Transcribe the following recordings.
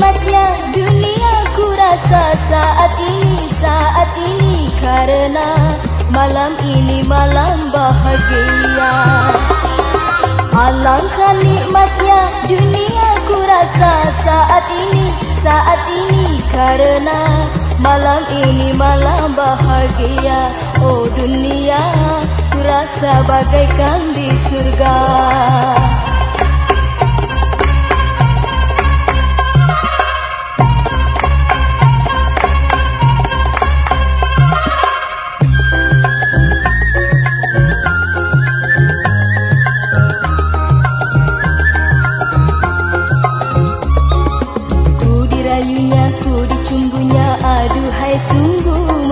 nikmatnya dunia ku rasa saat ini saat ini karena malam ini malam bahagia. Alangkah nikmatnya dunia ku rasa saat ini saat ini karena malam ini malam bahagia. Oh dunia ku rasa bagaikan di surga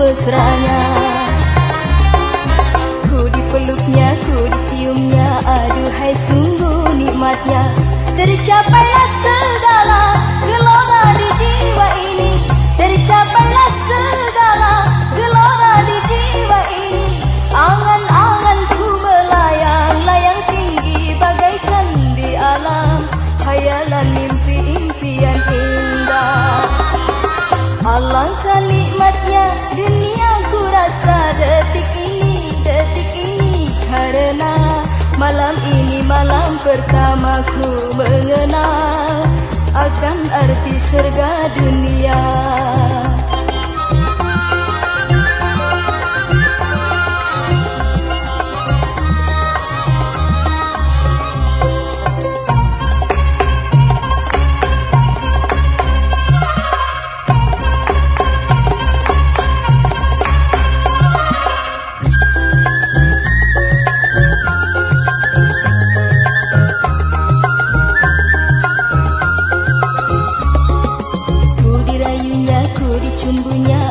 mesranya. Ku dipeluknya, ku diciumnya Aduhai sungguh nikmatnya. Tercapailah segala Alangkah nikmatnya dunia ku rasa detik ini, detik ini. Karena malam ini malam pertama ku mengenal Akan arti surga dunia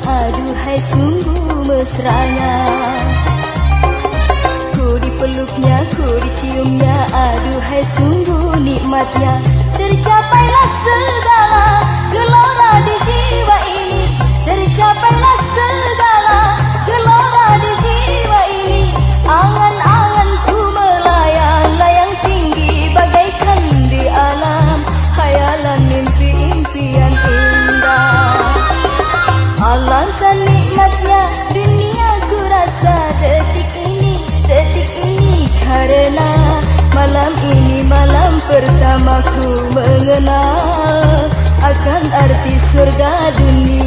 aduhai sungguh mesranya. Ku dipeluknya, ku diciumnya Aduhai sungguh nikmatnya. Tercapailah Alangkah nikmatnya dunia ku rasa detik ini, detik ini. Karena malam ini malam pertama ku mengenal Akan arti surga dunia